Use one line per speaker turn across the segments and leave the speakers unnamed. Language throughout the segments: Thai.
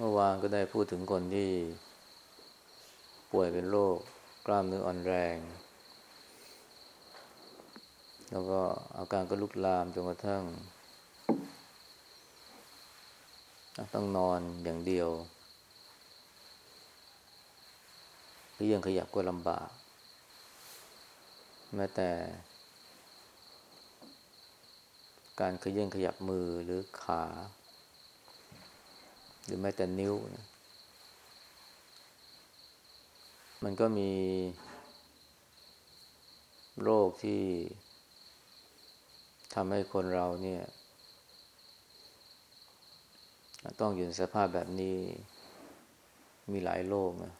เมื่อวานก็ได้พูดถึงคนที่ ป่วยเป็นโรคกล้ามเนื้ออ่อนแรง แล้วก็อาการก็ลุกลามจนกระทั่ง ต้องนอนอย่างเดียวหรือยังขยับก็ลำบาก แม้แต่ การขยื่นขยับมือหรือขา หรือแม้แต่นิ้วนะมันก็มีโรคที่ทำให้คนเราเนี่ย ต้องอยู่ในสภาพแบบนี้มีหลายโรคนะ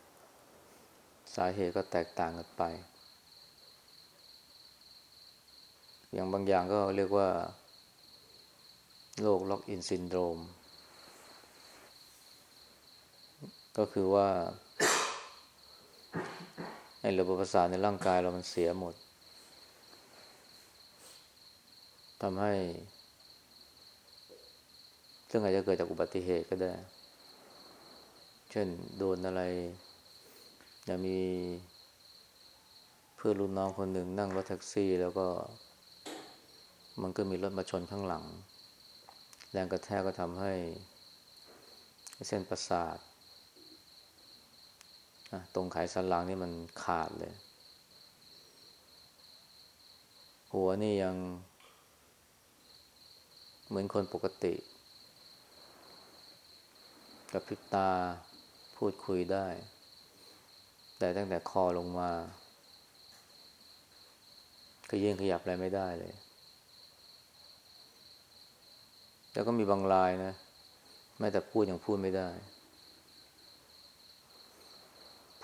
สาเหตุก็แตกต่างกันไป อย่างบางอย่างก็เรียกว่าโรคล็อกอินซินโดรม ก็คือว่าไอ้ระบบประสาทในร่างกายเรามันเสียหมดทำให้ ซึ่งอาจจะเกิดจากอุบัติเหตุก็ได้ เช่นโดนอะไรจะมีเพื่อนรุ่นน้องคนหนึ่งนั่งรถแท็กซี่แล้วก็ มันก็มีรถมาชนข้างหลัง แรงกระแทกก็ทำให้ เส้นประสาท ตรงไขสันหลังนี่มันขาดเลย หัวนี่ยัง เหมือนคนปกติกับพริบตาพูดคุยได้ แต่ตั้งแต่คอลงมาขยื่นขยับอะไรไม่ได้เลย แล้วก็มีบางรายนะแม้แต่พูดยังพูดไม่ได้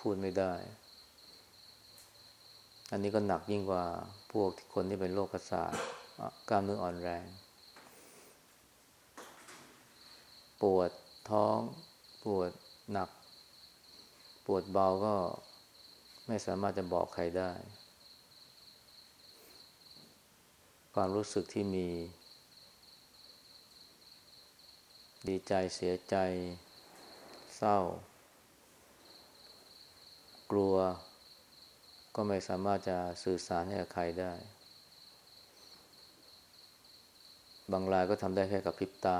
พูดไม่ได้ อันนี้ก็หนักยิ่งกว่าพวกคนที่เป็นโรคประสาทกล้ามเนื้ออ่อนแรง ปวดท้อง ปวดหนัก ปวดเบาก็ไม่สามารถจะบอกใครได้ ความรู้สึกที่มี ดีใจเสียใจ เศร้า กลัว ก็ไม่สามารถจะสื่อสารให้กับใครได้ บางรายก็ทำได้แค่กับพริบตา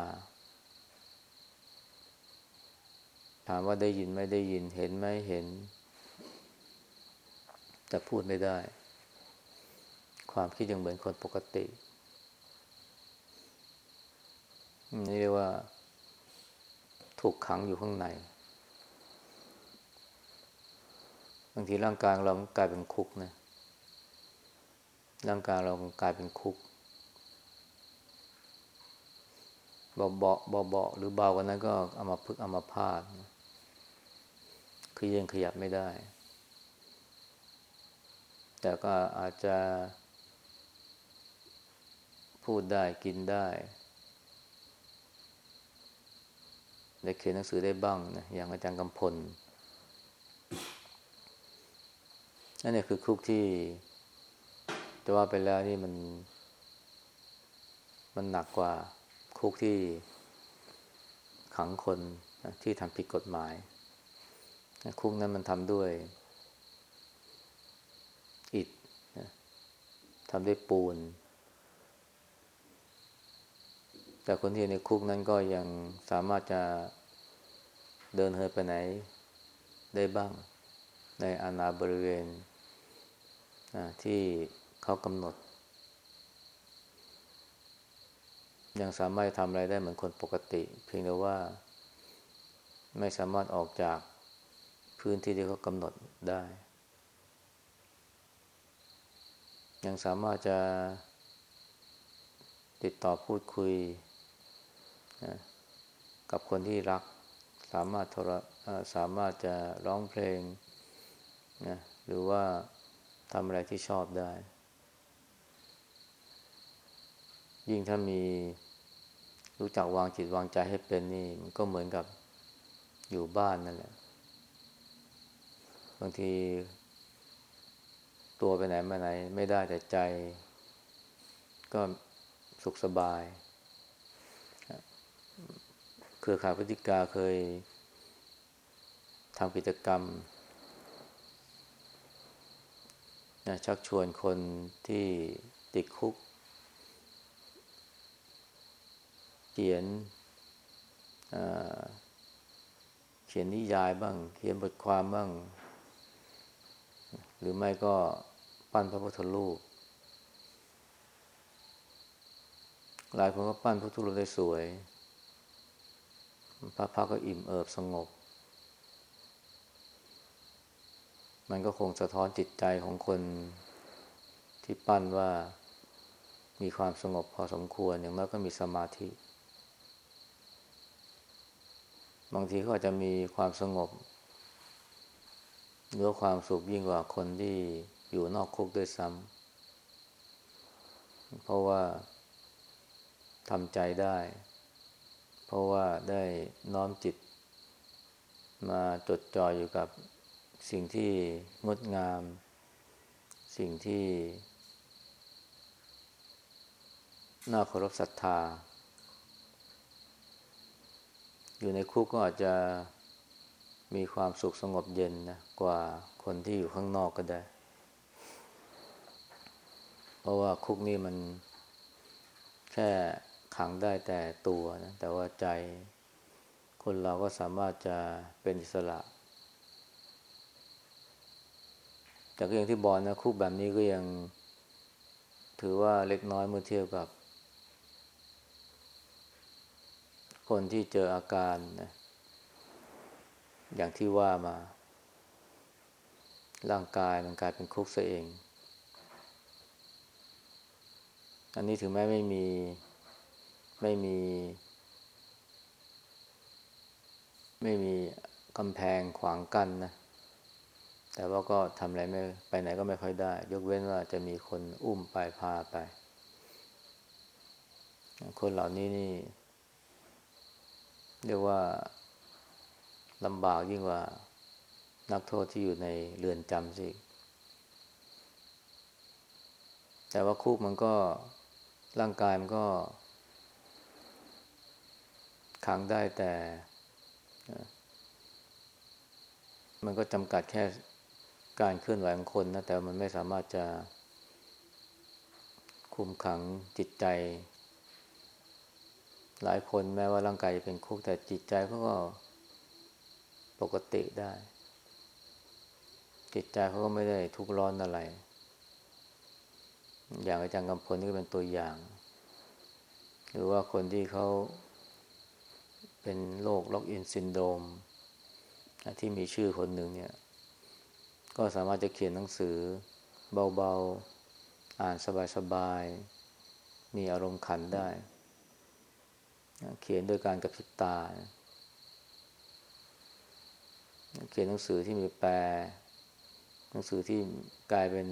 ถามว่าได้ยินไม่ได้ยินเห็นไหมเห็น แต่พูดไม่ได้ ความคิดยังเหมือนคนปกติ นี่เรียกว่า ถูกขังอยู่ข้างใน บางทีร่างกายเรากลายเป็นคุกนะ ร่างกายเรากลายเป็นคุก เบาเบาเบาเบาหรือเบากว่านั้นก็เอามาพึกเอามาพาดคือยังขยับไม่ได้ แต่ก็อาจจะ พูดได้กินได้ได้เขียนหนังสือได้บ้างนะอย่างอาจารย์กำพล นั่นเนี่ยคือคุกที่จะว่าไปแล้วนี่มัน มันหนักกว่าคุกที่ขังคนที่ทำผิดกฎหมาย คุกนั้นมันทำด้วย อิฐทำด้วยปูน แต่คนที่ในคุกนั้นก็ยังสามารถจะเดินเหินไปไหนได้บ้าง ในอาณาบริเวณ ที่เขากำหนด ยังสามารถทำอะไรได้เหมือนคนปกติ เพียงแต่ว่า ไม่สามารถออกจากพื้นที่ที่เขากำหนดได้ ยังสามารถจะติดต่อพูดคุยนะกับคนที่รัก สามารถโทรสามารถจะร้องเพลงนะหรือว่า ทำอะไรที่ชอบได้ ยิ่งถ้ามีรู้จักวางจิตวางใจให้เป็นนี่ มันก็เหมือนกับอยู่บ้านนั่นแหละ บางที ตัวไปไหนมาไหน ไม่ได้แต่ใจ ก็สุขสบาย เครือข่ายพฤติกาเคยทำกิจกรรม นะชักชวนคนที่ติดคุก เขียนเขียนนิยายบ้าง เขียนบทความบ้าง หรือไม่ก็ปั้นพระพุทธรูปหลายคนก็ปั้นพระพุทธรูปได้สวย พระพักก็อิ่มเอิบสงบ มันก็คงสะท้อนจิตใจของคนที่ปั้นว่ามีความสงบพอสมควรอย่างน้อยก็มีสมาธิ บางทีก็อาจจะมีความสงบหรือความสุขยิ่งกว่าคนที่อยู่นอกคุกด้วยซ้ำเพราะว่าทำใจได้ เพราะว่าได้น้อมจิตมาจดจ่ออยู่กับ สิ่งที่งดงาม สิ่งที่น่าเคารพศรัทธา อยู่ในคุกก็อาจจะมีความสุขสงบเย็นนะกว่าคนที่อยู่ข้างนอกก็ได้ เพราะว่าคุกนี่มันแค่ขังได้แต่ตัวนะแต่ว่าใจคนเราก็สามารถจะเป็นอิสระ แต่ก็อย่างที่บอกนะคุกแบบนี้ก็ยังถือว่าเล็กน้อยเมื่อเทียบกับ คนที่เจออาการนะอย่างที่ว่ามา ร่างกายมันกลายเป็นคุกซะเอง อันนี้ถึงแม้ไม่มีไม่มี ไม่มีกำแพงขวางกั้นนะ แต่ว่าก็ทำอะไรไม่ไปไหนก็ไม่ค่อยได้ ยกเว้นว่าจะมีคนอุ้มไปพาไป คนเหล่านี้นี่ เรียกว่าลำบากยิ่งกว่า นักโทษที่อยู่ในเรือนจำสิ แต่ว่าคุกมันก็ร่างกายมันก็ขังได้แต่ มันก็จำกัดแค่ การเคลื่อนไหวของคนนะแต่มันไม่สามารถจะคุมขังจิตใจ หลายคนแม้ว่าร่างกายจะเป็นคุกแต่จิตใจเขาก็ปกติได้ จิตใจเขาก็ไม่ได้ทุกข์ร้อนอะไร อย่างอาจารย์กำพลนี่ก็เป็นตัวอย่าง หรือว่าคนที่เขาเป็นโรคล็อกอินซินโดมที่มีชื่อคนหนึ่งเนี่ย ก็สามารถจะเขียนหนังสือ เบาๆ อ่านสบายๆ มีอารมณ์ขันได้ เขียนโดยการกระพริบตา เขียนหนังสือที่มีแปล หนังสือที่กลายเป็น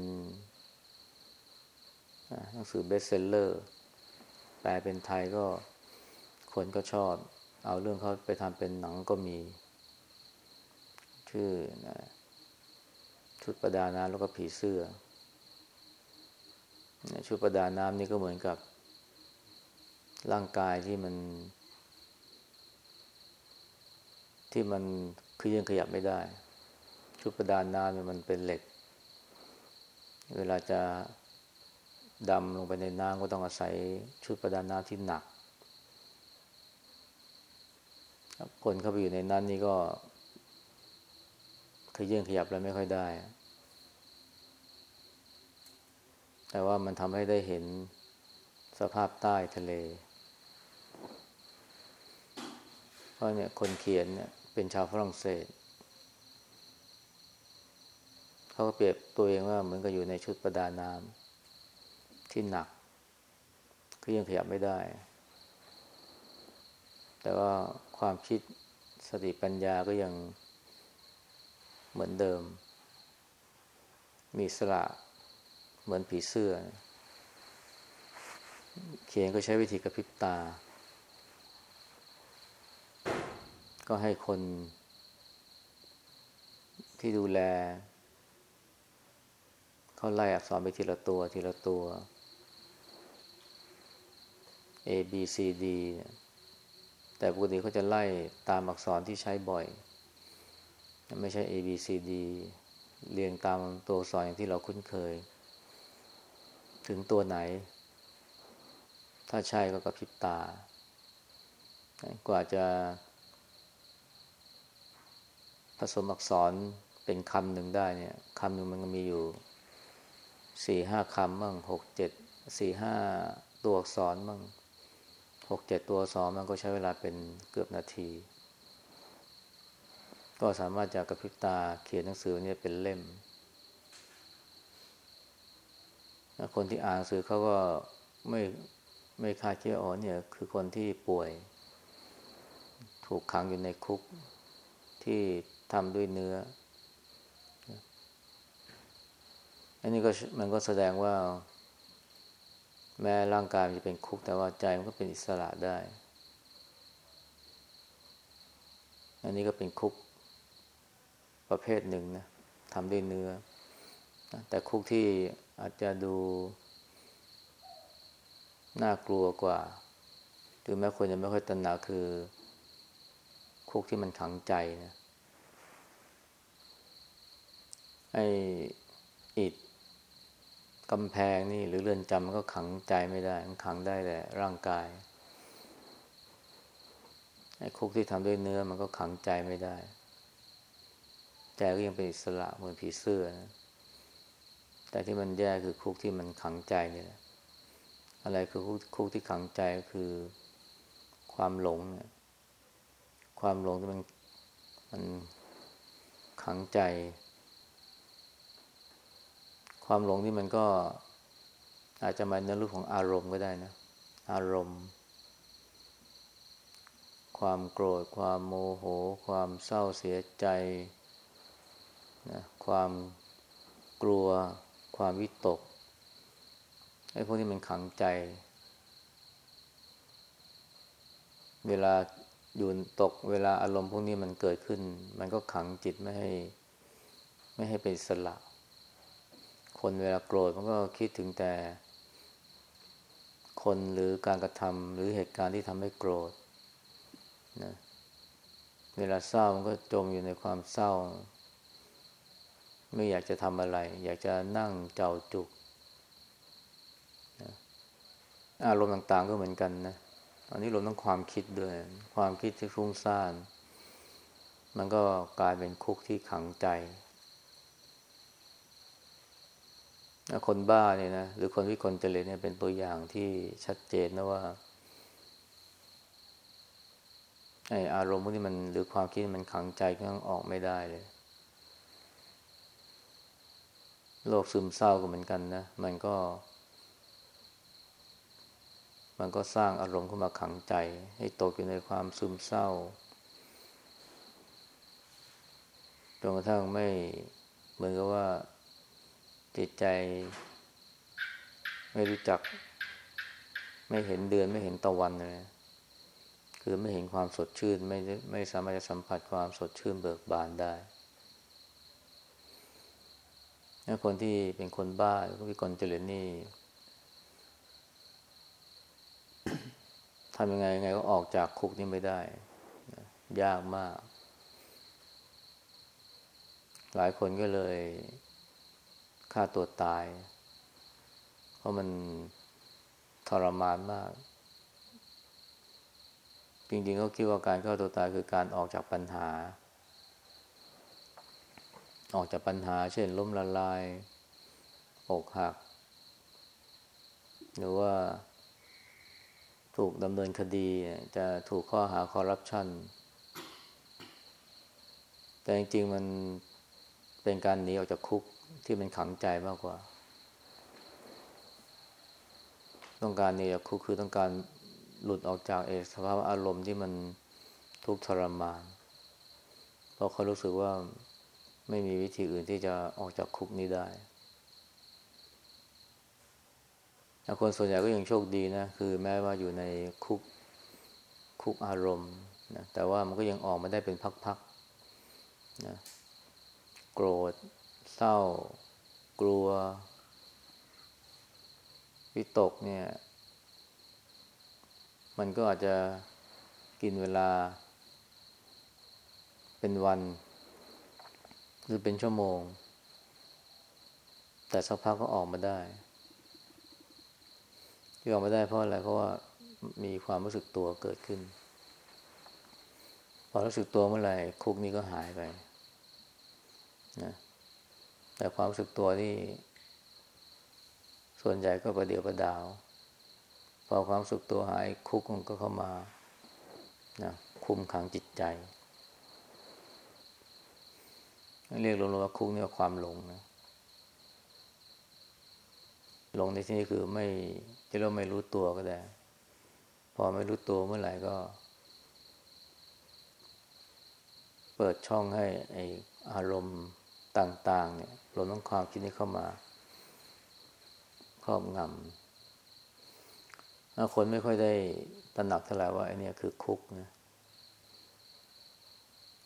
หนังสือเบสเซลเลอร์ แปลเป็นไทยก็คนก็ชอบ เอาเรื่องเขาไปทำเป็นหนังก็มี ชื่อนะ ชุดประดาน้ำแล้วก็ผีเสื้อ ชุดประดาน้ำนี่ก็เหมือนกับ ร่างกายที่มัน ที่มันคือยังขยับไม่ได้ ชุดประดาน้ำเนี่ยมันเป็นเหล็ก เวลาจะดำลงไปในน้ำก็ต้องอาศัยชุดประดาน้ำที่หนักคนเข้าไปอยู่ในนั้นนี่ก็ ยื่นขยับแล้วไม่ค่อยได้ แต่ว่ามันทำให้ได้เห็นสภาพใต้ทะเล เพราะเนี่ยคนเขียนเนี่ยเป็นชาวฝรั่งเศส เขาก็เปรียบตัวเองว่าเหมือนกับอยู่ในชุดประดาน้ำที่หนักคือยังขยับไม่ได้ แต่ว่าความคิดสติปัญญาก็ยัง เหมือนเดิม มีสระเหมือนผีเสื้อ เขียนก็ใช้วิธีกระพริบตา ก็ให้คน ที่ดูแล เขาไล่อักษรไปทีละตัวทีละตัว A B C D แต่ปกติเขาจะไล่ตามอักษรที่ใช้บ่อย ไม่ใช่ A B C D เรียงตามตัวอักษรอย่างที่เราคุ้นเคย ถึงตัวไหน ถ้าใช่ก็กระพริบตา กว่าจะผสมอักษรเป็นคำหนึ่งได้เนี่ยคำหนึ่งมันก็มีอยู่สี่ห้าคำมั่งหกเจ็ดสี่ห้าตัวอักษรมั่งหกเจ็ดตัวอักษรมันก็ใช้เวลาเป็นเกือบนาที ก็สามารถจะกระพริบตาเขียนหนังสือเนี่ยเป็นเล่ม คนที่อ่านหนังสือเขาก็ไม่ไม่คาดคิดอ๋อเนี่ยคือคนที่ป่วย ถูกขังอยู่ในคุกที่ทำด้วยเนื้อ อันนี้ก็มันก็แสดงว่า แม้ร่างกายมันจะเป็นคุก แต่ว่าใจมันก็เป็นอิสระได้ อันนี้ก็เป็นคุก ประเภทหนึ่งนะทำด้วยเนื้อ แต่คุกที่อาจจะดู น่ากลัวกว่า ถึงแม้คนจะไม่ค่อยตระหนักคือ คุกที่มันขังใจนะไอ้อิดกำแพงนี่หรือเรือนจำมันก็ขังใจไม่ได้ มันขังได้แต่ร่างกายไอ้คุกที่ทำด้วยเนื้อมันก็ขังใจไม่ได้ ใจก็ยังเป็นอิสระเหมือนผีเสื้อนะแต่ที่มันแย่คือคุกที่มันขังใจเนี่ยอะไรคือคุกคุกที่ขังใจก็คือความหลงเนี่ยความหลงที่มันมันขังใจ ความหลงนี่มันก็อาจจะมาในรูปของอารมณ์ก็ได้นะ อารมณ์ ความโกรธ ความโมโห ความเศร้าเสียใจ นะความกลัว ความวิตกไอ้พวกนี้มันขังใจ เวลาอยู่ตกเวลาอารมณ์พวกนี้มันเกิดขึ้น มันก็ขังจิตไม่ให้ ไม่ให้เป็นสละ คนเวลาโกรธมันก็คิดถึงแต่ คนหรือการกระทำหรือเหตุการณ์ที่ทำให้โกรธนะเวลาเศร้ามันก็จมอยู่ในความเศร้า ไม่อยากจะทำอะไร อยากจะนั่งเจ้าจุกอารมณ์ต่างๆก็เหมือนกันนะอันนี้รวมทั้งความคิดด้วย ความคิดที่ฟุ้งซ่าน มันก็กลายเป็นคุกที่ขังใจ คนบ้าเนี่ยนะ หรือคนวิกลจริตเนี่ยเป็นตัวอย่างที่ชัดเจนนะว่าไออารมณ์พวกนี้มันหรือความคิดมันขังใจก็ออกไม่ได้เลย โรคซึมเศร้าก็เหมือนกันนะ มันก็ มันก็สร้างอารมณ์ขึ้นมาขังใจ ให้ตกอยู่ในความซึมเศร้าจนกระทั่งไม่เหมือนกับว่าจิตใจ ไม่รู้จัก ไม่เห็นเดือนไม่เห็นตะวันเลยคือไม่เห็นความสดชื่น ไม่ไม่สามารถจะสัมผัสความสดชื่นเบิกบานได้ คนที่เป็นคนบ้าหรือวิกลจริตนี่ทำยังไงยังไงก็ออกจากคุกนี้ไม่ได้ ยากมาก หลายคนก็เลยฆ่าตัวตาย เพราะมันทรมานมาก จริงๆเขาคิดว่าการฆ่าตัวตายคือการออกจากปัญหา ออกจากปัญหา เช่นล้มละลาย อกหัก หรือว่าถูกดำเนินคดีจะถูกข้อหาคอร์รัปชันแต่จริงๆมันเป็นการหนีออกจากคุกที่มันขังใจมากกว่า ต้องการเนี่ยคือคือต้องการหลุดออกจากเอสภาวะอารมณ์ที่มันทุกข์ทรมาน เพราะเขารู้สึกว่า ไม่มีวิธีอื่นที่จะออกจากคุกนี้ได้คนส่วนใหญ่ก็ยังโชคดีนะ คือแม้ว่าอยู่ในคุกคุกอารมณ์นะแต่ว่ามันก็ยังออกมาได้เป็นพักๆนะโกรธ เศร้า กลัว วิตกเนี่ย มันก็อาจจะกินเวลาเป็นวัน รือเป็นชั่วโมง แต่สักพักก็ออกมาได้ที่ออกมาได้เพราะอะไรเพราะว่ามีความรู้สึกตัวเกิดขึ้น พอรู้สึกตัวเมื่อไหร่คุกนี้ก็หายไปนะแต่ความรู้สึกตัวนี่ ส่วนใหญ่ก็ประเดี๋ยวประดาว พอความรู้สึกตัวหายคุกมันก็เข้ามานะคุมขังจิตใจ เรียกรวมๆว่าคุกนี่ว่าความหลงนะหลงในที่นี้คือไม่จะเรียกไม่รู้ตัวก็ได้ พอไม่รู้ตัวเมื่อไหร่ก็ เปิดช่องให้ไออารมณ์ต่าง ๆ เนี่ยรวมทั้งความคิดนี้เข้ามา ครอบงำคนไม่ค่อยได้ตระหนักเท่าไหร่ว่าไอเนี้ยคือคุกนะ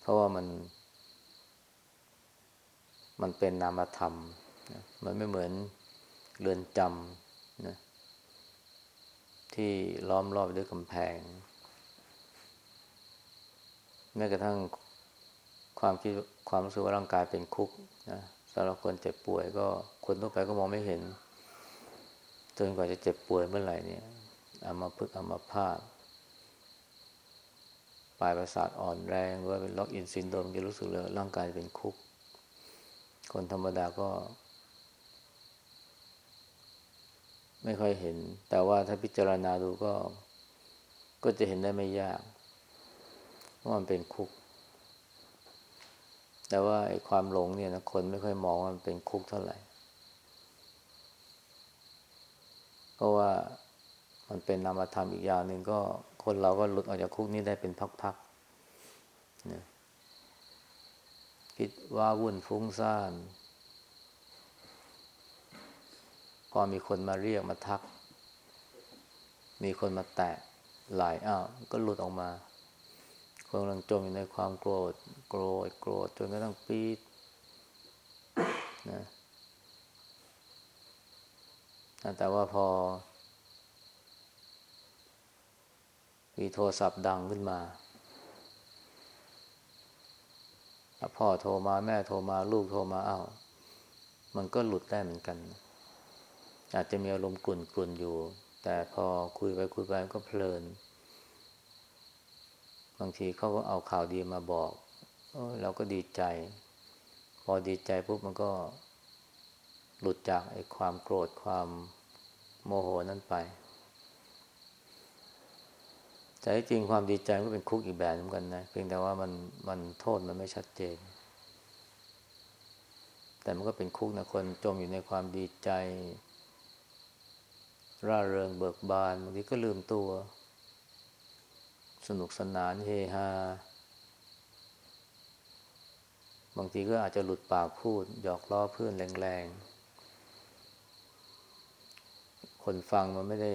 เพราะว่ามัน มันเป็นนามธรรมนะมันไม่เหมือนเรือนจำนะที่ล้อมรอบด้วยกำแพง แม้กระทั่งความคิดความรู้สึกว่าร่างกายเป็นคุกนะสำหรับคนเจ็บป่วยก็คนทั่วไปก็มองไม่เห็นจนกว่าจะเจ็บป่วยเมื่อไหร่เนี่ยอามาพึกอามาพาดปลายประสาทอ่อนแรงหรือว่าเป็นล็อกอินซินโดมจะรู้สึกเลยร่างกายเป็นคุก คนธรรมดาก็ ไม่ค่อยเห็น แต่ว่าถ้าพิจารณาดูก็ ก็จะเห็นได้ไม่ยากว่ามันเป็นคุก แต่ว่าไอ้ความหลงเนี่ยนะคนไม่ค่อยมองว่ามันเป็นคุกเท่าไหร่เพราะว่ามันเป็นนามธรรมอีกอย่างหนึ่งก็คนเราก็หลุดออกจากคุกนี้ได้เป็นพักๆนะ คิดว่าวุ่นฟุ้งซ่าน พอมีคนมาเรียกมาทัก มีคนมาแตะหลายอ้าวก็หลุดออกมาคนกำลังจมอยู่ในความโกรธ โกรธโกรธจนกระทั่งปีดนะแต่ว่าพอ มีโทรศัพท์ดังขึ้นมา พ่อโทรมาแม่โทรมาลูกโทรมาอ้าวมันก็หลุดได้เหมือนกัน อาจจะมีอารมณ์กลุ่นกลุ่นอยู่ แต่พอคุยไปคุยไปก็เพลิน บางทีเขาก็เอาข่าวดีมาบอกเราก็ดีใจ พอดีใจปุ๊บมันก็หลุดจากไอ้ความโกรธความโมโหนั่นไป แต่จริงความดีใจก็เป็นคุกอีกแบบเหมือนกันนะ เพียงแต่ว่ามันมันโทษมันไม่ชัดเจน แต่มันก็เป็นคุกนะคนจมอยู่ในความดีใจ ร่าเริงเบิกบานบางทีก็ลืมตัว สนุกสนานเฮฮาบางทีก็อาจจะหลุดปากพูด หยอกล้อเพื่อนแรงๆ คนฟังมันไม่ได้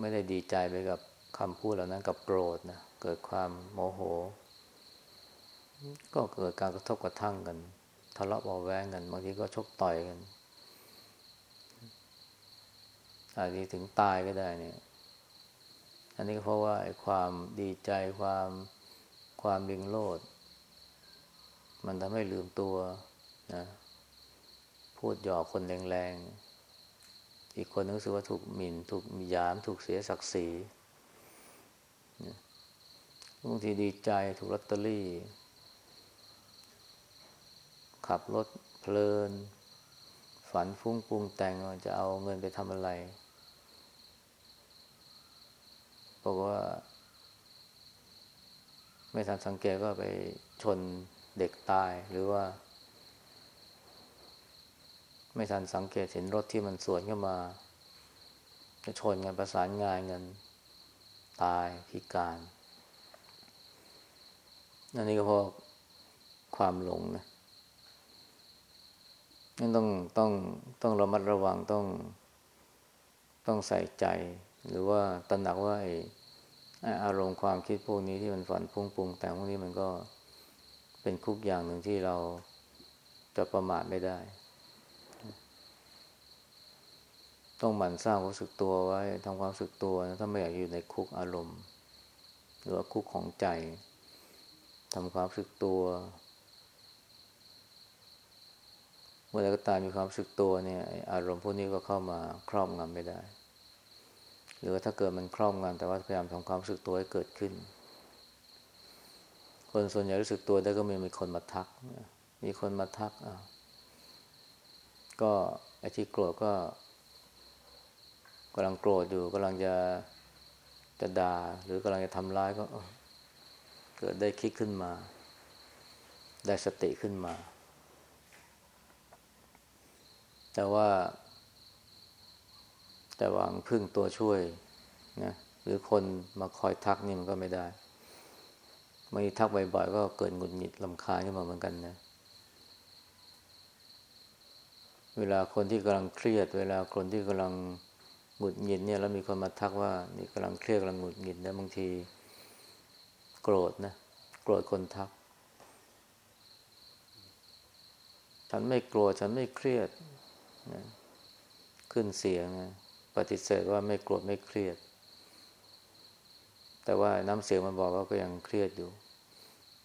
ไม่ได้ดีใจไปกับคำพูดเหล่านั้นกับโกรธนะเกิดความโมโห ก็เกิดการกระทบกระทั่งกันทะเลาะเบาแวงกันบางทีก็ชกต่อยกันอาจจะถึงตายก็ได้เนี่ย อันนี้ก็เพราะว่าความดีใจความความบิงโลด มันทำให้ลืมตัวนะพูดหยอกคนแรงๆ อีกคนนึกสึกว่าถูกหมิน่น ถูกมียาม ถูกเสียศักดิ์ศรีบางทีดีใจถูกลอตเตอรี่ ขับรถเพลิน ฝันฟุ้งปรุงแต่งจะเอาเงินไปทำอะไรบอกว่า ไม่ทันสังเกตก็ไปชนเด็กตายหรือว่า ไม่ทันสังเกตเห็นรถที่มันสวนเข้ามาจะชนกันประสานงานกันตายพิการอันนี้ก็เพราะความหลงนะนั่นต้องต้องต้องระมัดระวังต้อง ต้องใส่ใจ หรือว่าตระหนักว่าไอารมณ์ความคิดพวกนี้ที่มันฝันพุ่งปรุงแต่งพวกนี้มันก็เป็นคุกอย่างหนึ่งที่เราจะประมาทไม่ได้ ต้องหมั่นสร้างความสึกตัวไว้ทำความสึกตัวนะถ้าไม่อยากอยู่ในคุกอารมณ์ หรือว่าคุกของใจทำความสึกตัว เมื่อไรก็ตามมีความรู้สึกตัวเนี่ยอารมณ์พวกนี้ก็เข้ามาครอบงำไม่ได้ หรือว่าถ้าเกิดมันครอบงำแต่ว่าพยายามทำความรู้สึกตัวให้เกิดขึ้น คนส่วนใหญ่รู้สึกตัวได้ก็มีมีคนมาทัก มีคนมาทักอะก็ไอ้ที่โกรธก็ กำลังโกรธอยู่กำลังจะจะด่าหรือกำลังจะทำร้ายก็เกิดได้คิดขึ้นมา ได้สติขึ้นมา แต่ว่า แต่วางพึ่งตัวช่วยนะหรือคนมาคอยทักนี่มันก็ไม่ได้บางทีทักบ่อยๆก็เกิดหงุดหงิดลำคาญขึ้นมาเหมือนกันนะ เวลาคนที่กำลังเครียด เวลาคนที่กำลัง หงุดหงิดเนี่ยแล้วมีคนมาทักว่านี่กำลังเครียดกำลังหงุดหงิดนะบางที โกรธนะโกรธคนทัก ฉันไม่โกรธฉันไม่เครียดนะขึ้นเสียงนะปฏิเสธว่าไม่โกรธไม่เครียด แต่ว่าน้ำเสียงมันบอกว่าก็ยังเครียดอยู่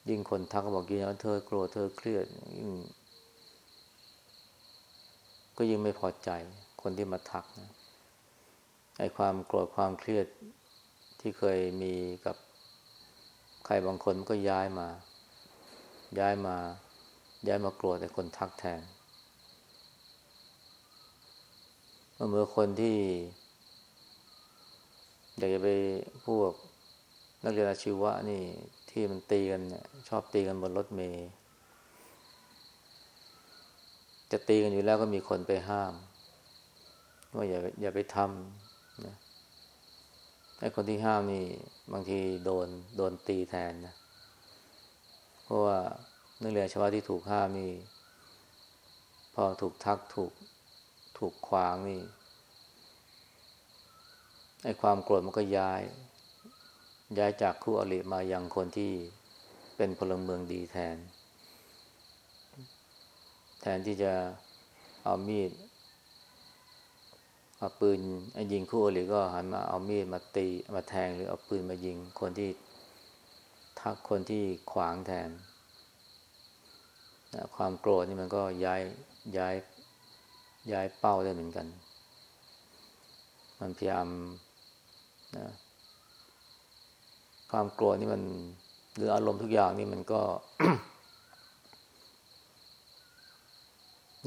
ยิ่งคนทักก็บอกยิ่งว่าเธอโกรธเธอเครียดยิ่งก็ยิ่งไม่พอใจคนที่มาทักนะ ไอ้ความโกรธความเครียดที่เคยมีกับใครบางคนก็ย้ายมา ย้ายมา ย้ายมาโกรธแต่คนทักแทนเมื่อคนที่อยากจะไปพวกนักเรียนอาชีวะนี่ที่มันตีกันเนี่ยชอบตีกันบนรถเมย์จะตีกันอยู่แล้วก็มีคนไปห้าม ว่าอย่าอย่าไปทำ ไอ้คนที่ห้ามนี่บางทีโดนโดนตีแทนนะ เพราะว่านักเรียนชาวที่ถูกห้ามนี่ พอถูกทักถูกถูกขวางนี่ไอ้ความโกรธมันก็ย้าย ย้ายจากคู่อริมายังคนที่เป็นพลเมืองดีแทน แทนที่จะเอามีด เอาปืนยิงคู่อริก็หันมาเอามีดมาตีมาแทงหรือเอาปืนมายิงคนที่ทักคนที่ขวางแทนนะความโกรธนี่มันก็ย้ายย้ายย้ายเป้าได้เหมือนกัน มันพยายามนะความโกรธนี่มันหรืออารมณ์ทุกอย่างนี่มันก็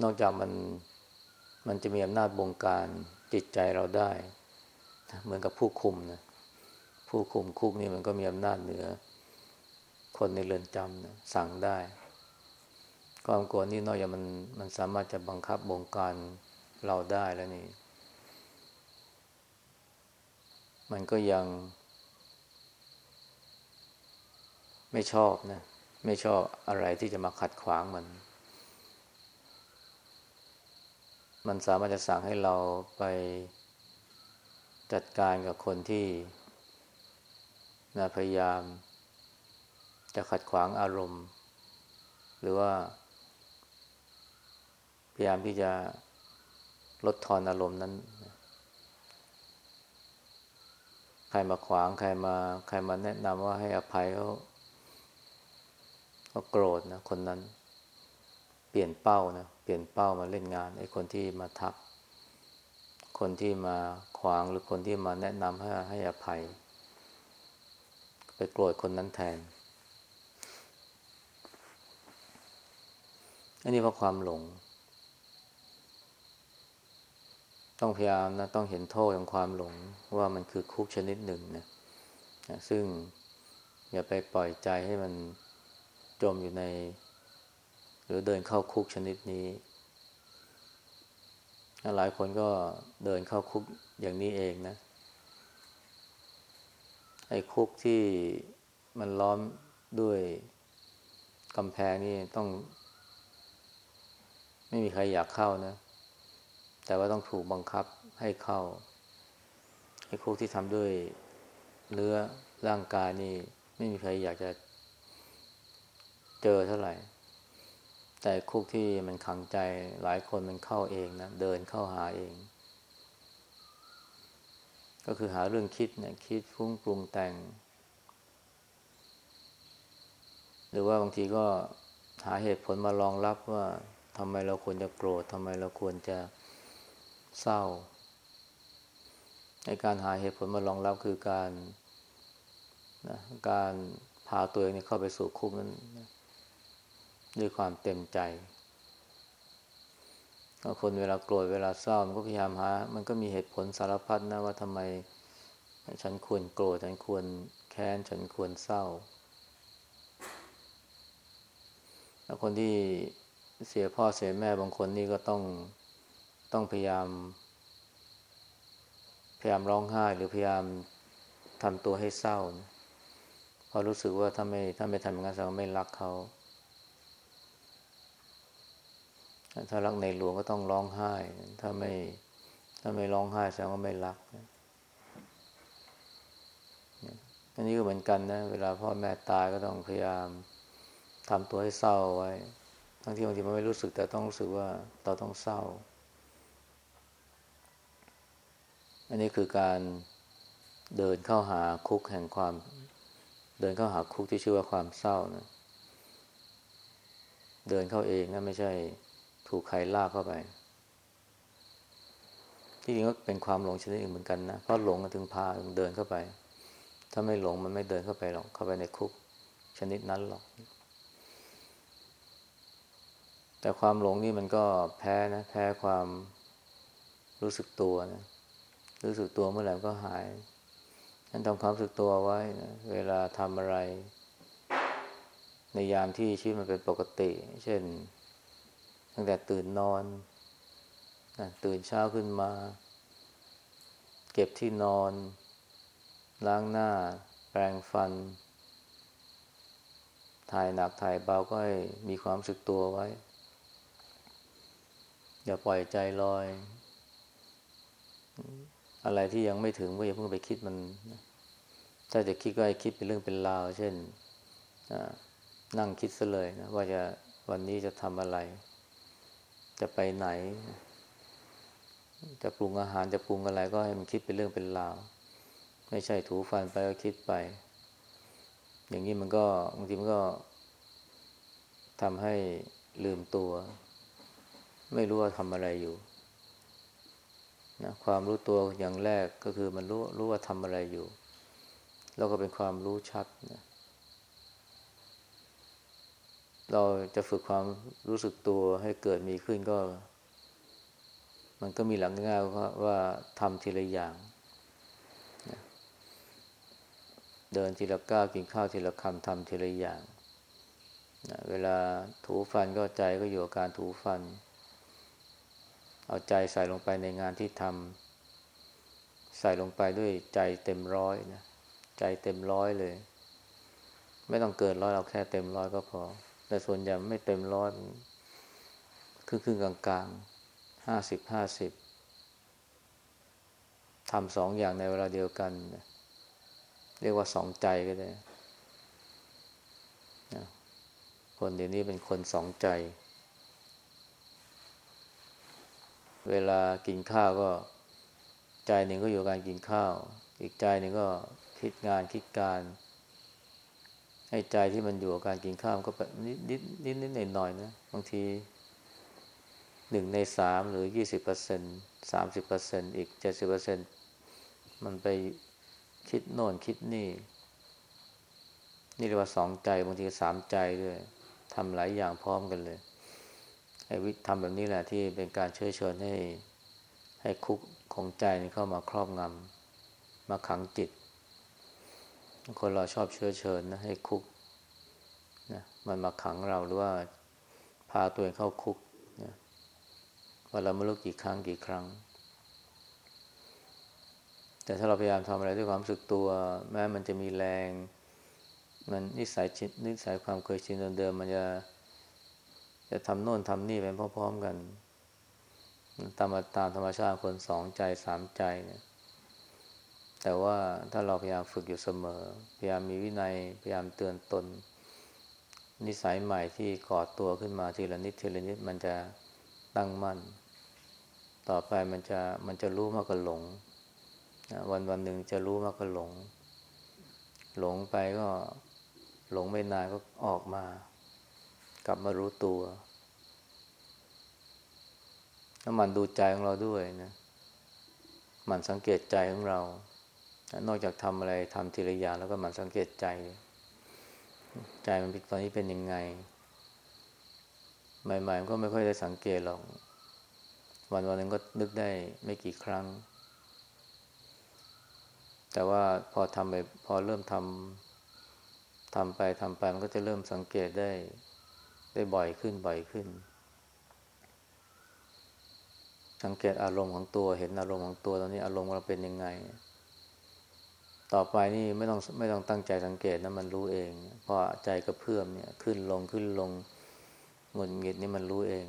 นอกจากมัน มันจะมีอำนาจบงการจิตใจเราได้ เหมือนกับผู้คุมนะผู้คุมคุกนี่มันก็มีอำนาจเหนือ คนในเรือนจำนะสั่งได้ความกลัวนี่นอกจากมันมันสามารถจะบังคับบงการเราได้แล้วนี่ มันก็ยัง ไม่ชอบนะ ไม่ชอบอะไรที่จะมาขัดขวางมัน มันสามารถจะสั่งให้เราไปจัดการกับคนที่นะพยายาม จะขัดขวางอารมณ์ หรือว่า พยายามที่จะลดทอนอารมณ์นั้น ใครมาขวางใครมา ใครมาแนะนำว่าให้อภัยเขาเขาโกรธนะ คนนั้น เปลี่ยนเป้านะเลี่ยนเป้ามาเล่นงานไอ้คนที่มาทัก คนที่มาขวางหรือคนที่มาแนะนำให้ให้อภัย ไปโกรธคนนั้นแทนอันนี้เพราะความหลง ต้องพยายามนะต้องเห็นโทษของความหลงว่ามันคือคุกชนิดหนึ่งนะซึ่งอย่าไปปล่อยใจให้มันจมอยู่ใน รือเดินเข้าคุกชนิดนี้ หลายคนก็เดินเข้าคุกอย่างนี้เองนะ ไอ้คุกที่มันล้อมด้วยกำแพงนี่ต้อง ไม่มีใครอยากเข้านะ แต่ว่าต้องถูกบังคับให้เข้า ไอ้คุกที่ทำด้วยเนื้อร่างกายนี่ ไม่มีใครอยากจะเจอเท่าไหร่ แต่คุกที่มันขังใจหลายคนมันเข้าเองนะเดินเข้าหาเอง ก็คือหาเรื่องคิดเนะคิดฟุ้งปรุงแต่ง หรือว่าบางทีก็หาเหตุผลมารองรับว่าทำไมเราควรจะโกรธทำไมเราควรจะเศร้าในการหาเหตุผลมารองรับคือการนะการพาตัวเองเข้าไปสู่คุกนั้น ด้วยความเต็มใจคนเวลาโกรธเวลาเศร้ามันก็พยายามหา มันก็มีเหตุผลสารพัดนะว่าทำไมฉันควรโกรธฉันควรแค้นฉันควรเศร้า แล้วคนที่เสียพ่อเสียแม่บางคนนี่ก็ต้องต้องพยายาม พยายามร้องไห้หรือพยายามทำตัวให้เศร้านะพอรู้สึกว่าถ้าไม่ถ้าไม่ทำอย่างนั้นแสดงว่าไม่รักเขา ถ้ารักในหลวงก็ต้องร้องไห้ ถ้าไม่ ถ้าไม่ร้องไห้แสดงว่าไม่รักอันนี้ก็เหมือนกันนะ เวลาพ่อแม่ตายก็ต้องพยายามทำตัวให้เศร้าไว้ ทั้งที่บางทีมันไม่รู้สึกแต่ต้องรู้สึกว่าเราต้องเศร้า อันนี้คือการเดินเข้าหาคุกแห่งความ เดินเข้าหาคุกที่ชื่อว่าความเศร้านะ เดินเข้าเองนะไม่ใช่ ถูกใครลากเข้าไป ที่จริงก็เป็นความหลงชนิดหนึ่งเหมือนกันนะ เพราะหลงถึงพาเดินเข้าไป ถ้าไม่หลงมันไม่เดินเข้าไปหรอก เข้าไปในคุกชนิดนั้นหรอก แต่ความหลงนี่มันก็แพ้นะ แพ้ความรู้สึกตัวนะ รู้สึกตัวเมื่อไหร่ก็หายฉันทำความรู้สึกตัวไว้นะเวลาทำอะไร ในยามที่ชีวิตมันเป็นปกติ เช่น ตั้งแต่ตื่นนอนนะตื่นเช้าขึ้นมา เก็บที่นอน ล้างหน้า แปรงฟัน ถ่ายหนักถ่ายเบาก็ให้มีความสึกตัวไว้ อย่าปล่อยใจลอย อะไรที่ยังไม่ถึงก็อย่าเพิ่งไปคิดมัน ถ้าจะคิดก็ให้คิดเป็นเรื่องเป็นราว เช่นนั่งคิดซะเลยนะว่าจะวันนี้จะทำอะไร จะไปไหน จะปรุงอาหารจะปรุงอะไรก็ให้มันคิดเป็นเรื่องเป็นราว ไม่ใช่ถูฟันไปก็คิดไป อย่างนี้มันก็บางทีมันก็ทำให้ลืมตัว ไม่รู้ว่าทำอะไรอยู่นะความรู้ตัวอย่างแรกก็คือมันรู้รู้ว่าทำอะไรอยู่ แล้วก็เป็นความรู้ชัดนะ เราจะฝึกความรู้สึกตัวให้เกิดมีขึ้นก็ มันก็มีหลักง่ายว่าว่าทำทีละอย่าง เดินทีละก้าวกินข้าวทีละคำทำทีละอย่างเวลาถูฟันก็ใจก็อยู่กับการถูฟัน เอาใจใส่ลงไปในงานที่ทำใส่ลงไปด้วยใจเต็มร้อยนะใจเต็มร้อยเลย ไม่ต้องเกินร้อยเราแค่เต็มร้อยก็พอ แต่ส่วนใหญ่ไม่เต็มร้อยครึ่งครึ่งกลางกลางห้าสิบห้าสิบทำสองอย่างในเวลาเดียวกัน เรียกว่าสองใจก็ได้คนเดี๋ยวนี้เป็นคนสองใจ เวลากินข้าวก็ ใจหนึ่งก็อยู่การกินข้าว อีกใจหนึ่งก็คิดงานคิดการ ให้ใจที่มันอยู่กับการกินข้าวก็แบบนิดนิดนิดนิดหน่อยหน่อยนะบางทีหนึ่งในสามหรือยี่สิบเปอร์เซ็นสามสิบเปอร์เซ็นอีกเจ็ดสิบเปอร์เซ็นมันไปคิดโน่นคิดนี่ นี่เรียกว่าสองใจบางทีสามใจด้วยทำหลายอย่างพร้อมกันเลยไอ้วิธรรมแบบนี้แหละที่เป็นการเชื้อเชิญให้ให้คุกของใจนี่เข้ามาครอบงำมาขังจิต คนเราชอบเชื้อเชิญนะให้คุกนะมันมาขังเราหรือว่าพาตัวเองเข้าคุกนะว่าเราไม่รู้กี่ครั้งกี่ครั้ง แต่ถ้าเราพยายามทำอะไรด้วยความรู้สึกตัว แม้มันจะมีแรง มันนิสัยชินนิสัยความเคยชินเดิมมันจะจะทำโน่นทำนี่ไปพร้อมๆกัน ตามตามธรรมชาติคนสองใจสามใจเนี่ย แต่ว่าถ้าเราพยายามฝึกอยู่เสมอ พยายามมีวินัย พยายามเตือนตน นิสัยใหม่ที่ก่อตัวขึ้นมาทีละนิดทีละนิดมันจะตั้งมั่น ต่อไปมันจะมันจะรู้มากกว่าหลง วันวันหนึ่งจะรู้มากกว่าหลง หลงไปก็หลงไม่นานก็ออกมา กลับมารู้ตัวแล้วมันดูใจของเราด้วยนะ มันสังเกตใจของเรา นอกจากทำอะไรทำทีละอย่างแล้วก็มันสังเกตใจ ใจมันตอนนี้เป็นยังไง ใหม่ๆก็ไม่ค่อยได้สังเกตหรอก วันวันนึงก็นึกได้ไม่กี่ครั้ง แต่ว่าพอทำไปพอเริ่มทำทำไปทำไปมันก็จะเริ่มสังเกตได้ ได้บ่อยขึ้นบ่อยขึ้น สังเกตอารมณ์ของตัวเห็นอารมณ์ของตัวตอนนี้อารมณ์เราเป็นยังไง ต่อไปนี่ไม่ต้องไม่ต้องตั้งใจสังเกตนะมันรู้เองเพราะใจกระเพื่อมเนี่ยขึ้นลงขึ้นลงหงุดหงิดนี่มันรู้เอง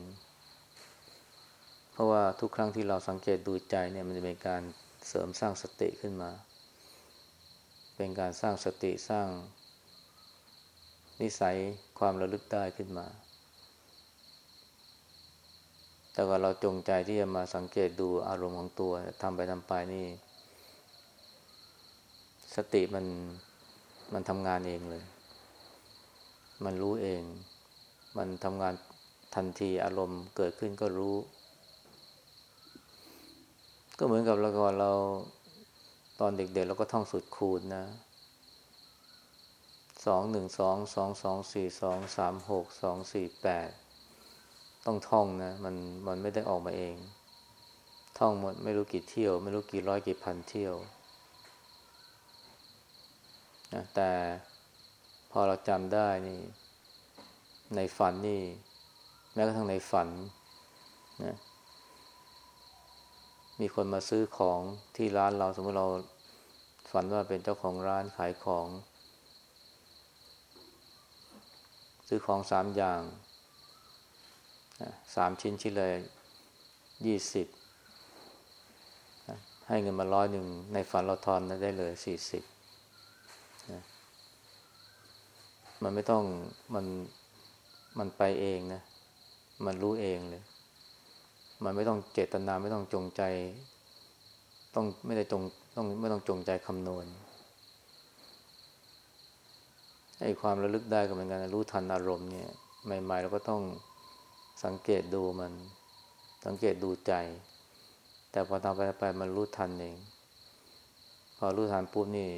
เพราะว่าทุกครั้งที่เราสังเกตดูใจเนี่ยมันจะเป็นการเสริมสร้างสติขึ้นมา เป็นการสร้างสติสร้าง นิสัยความระลึกได้ขึ้นมา แต่ว่าเราจงใจที่จะมาสังเกตดูอารมณ์ของตัวทำไปทำไปนี่ สติมันมันทำงานเองเลย มันรู้เอง มันทำงานทันทีอารมณ์เกิดขึ้นก็รู้ ก็เหมือนกับเราก่อนเราตอนเด็กๆเราก็ท่องสุดคูณนะสองหนึ่งสองสองสองสี่สองสามหกสองสี่แปดต้องท่องนะ มันมันไม่ได้ออกมาเอง ท่องหมดไม่รู้กี่เที่ยว ไม่รู้กี่ร้อยกี่พันเที่ยว นะแต่พอเราจำได้นี่ ในฝันนี่ แม้กระทั่งในฝันนะมีคนมาซื้อของที่ร้านเราสมมติเราฝันว่าเป็นเจ้าของร้านขายของ ซื้อของสามอย่างสามชิ้นชิ้นเลยยี่สิบให้เงินมาร้อยหนึ่งในฝันเราทอนได้เลยสี่สิบ มันไม่ต้องมันมันไปเองนะ มันรู้เองเลย มันไม่ต้องเจตนาไม่ต้องจงใจ ต้องไม่ได้จงต้องไม่ต้องจงใจคำนวณไอ้ความระลึกได้ก็เหมือนกันรู้ทันอารมณ์เนี่ยใหม่ๆเราก็ต้องสังเกตดูมัน สังเกตดูใจ แต่พอทำไปไปมันรู้ทันเอง พอรู้ทันปุ๊บนี่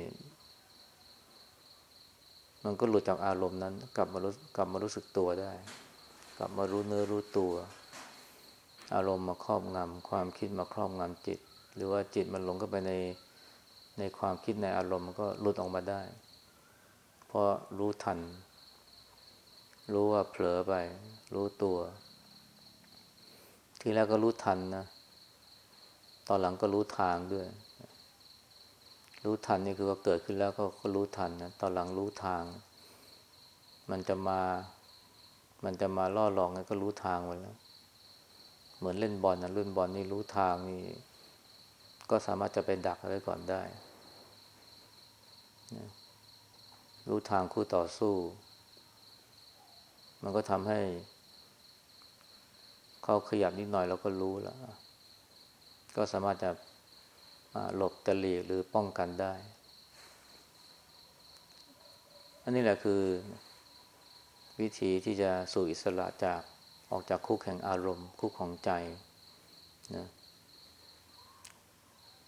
มันก็หลุดจากอารมณ์นั้น กลับมารู้กลับมารู้สึกตัวได้ กลับมารู้เนื้อรู้ตัว อารมณ์มาครอบงำความคิดมาครอบงำจิต หรือว่าจิตมันหลงเข้าไปในในความคิดในอารมณ์มันก็หลุดออกมาได้ เพราะรู้ทัน รู้ว่าเผลอไป รู้ตัว ทีแรกก็รู้ทันนะ ตอนหลังก็รู้ทางด้วย รู้ทันนี่คือว่าเกิดขึ้นแล้วก็ก็รู้ทันนะตอนหลังรู้ทาง มันจะมา มันจะมาล่อหลอกก็รู้ทางไว้แล้ว เหมือนเล่นบอลนะเล่นบอลนี่รู้ทางนี่ก็สามารถจะไปดักอะไว้ก่อนได้รู้ทางคู่ต่อสู้ มันก็ทำให้ เขาขยับนิดหน่อยเราก็รู้แล้ว ก็สามารถจะ หลบตะลีหรือป้องกันได้ อันนี้แหละคือ วิธีที่จะสู่อิสระจากออกจากคุกแห่งอารมณ์ คุกของใจนะ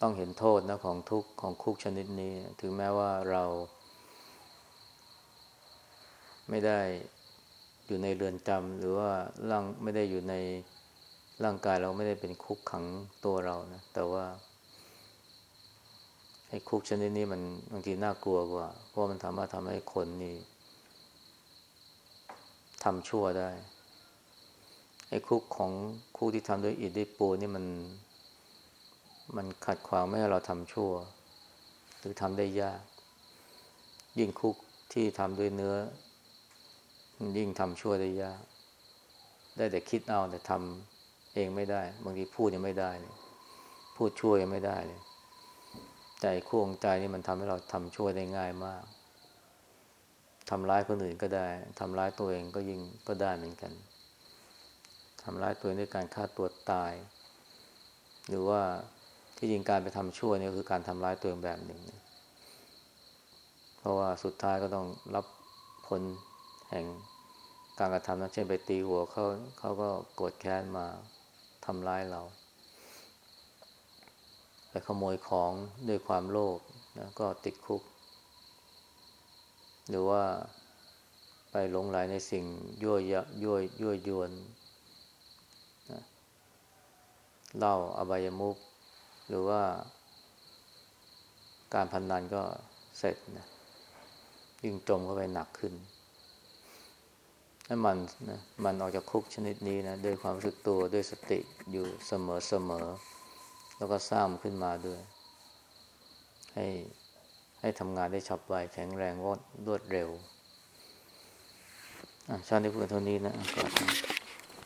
ต้องเห็นโทษนะของทุกของคุกชนิดนี้ ถึงแม้ว่าเรา ไม่ได้อยู่ในเรือนจำหรือว่าร่างไม่ได้อยู่ในร่างกายเราไม่ได้เป็นคุกขังตัวเรานะแต่ว่า อ้คุกชนิดนี้มันบางทีน่ากลัวกว่า เพราะมันสามารถทำให้คนนี่ทำชั่วได้ ไอ้คุกของคุกที่ทำด้วยอิฐด้วยปูนี่มัน มันขัดขวางไม่ให้เราทำชั่ว หรือทำได้ยาก ยิ่งคุกที่ทำด้วยเนื้อ ยิ่งทำชั่วได้ยาก ได้แต่คิดเอาแต่ทำเองไม่ได้ บางทีพูดยังไม่ได้ พูดช่วยยังไม่ได้เลย ใจคู่ของใจนี่มันทำให้เราทำชั่วได้ง่ายมากทำร้ายคนอื่นก็ได้ทำร้ายตัวเองก็ยิ่งก็ได้เหมือนกันทำร้ายตัวเองด้วยการฆ่าตัวตาย หรือว่าที่จริงการไปทำชั่วนี่คือการทำร้ายตัวเองแบบหนึ่ง เพราะว่าสุดท้ายก็ต้องรับผลแห่งการกระทำนั้นเช่นไปตีหัวเขาเขาก็โกรธแค้นมาทำร้ายเรา ไปขโมยของด้วยความโลภนะก็ติดคุก หรือว่าไปหลงไหลในสิ่งยั่วยะยั่วยั่วยวนนะเหล้าอบายมุขหรือว่าการพนนันก็เสร็จนะยิ่งจมเข้าไปหนักขึ้นให้มันนะมันออกจากคุกชนิดนี้นะด้วยความรู้สึกตัวด้วยสติอยู่เสมอเสมอ แล้วก็สร้างขึ้นมาด้วย ให้ให้ทำงานได้ฉับไวแข็งแรงรวดรวดเร็ว อะชาตินี้พูดเท่านี้นะก่อน